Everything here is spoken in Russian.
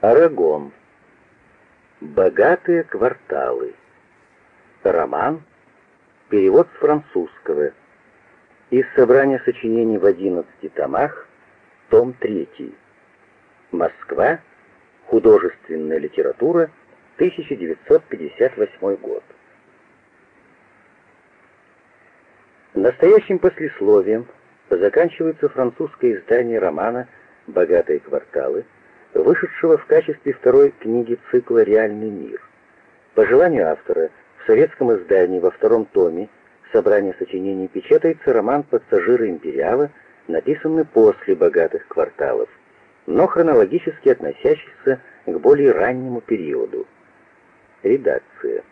Арагон. Богатые кварталы. Роман. Перевод с французского. Из собрания сочинений в 11 томах. Том 3. Москва. Художественная литература. 1958 год. Настоящим послесловием заканчивается французское издание романа «Богатые кварталы», вышедшего в качестве второй книги цикла «Реальный мир». По желанию автора, в советском издании во втором томе собрания сочинений печатается роман «Пассажиры империала», написанный после «Богатых кварталов», но хронологически относящийся к более раннему периоду. Редакция.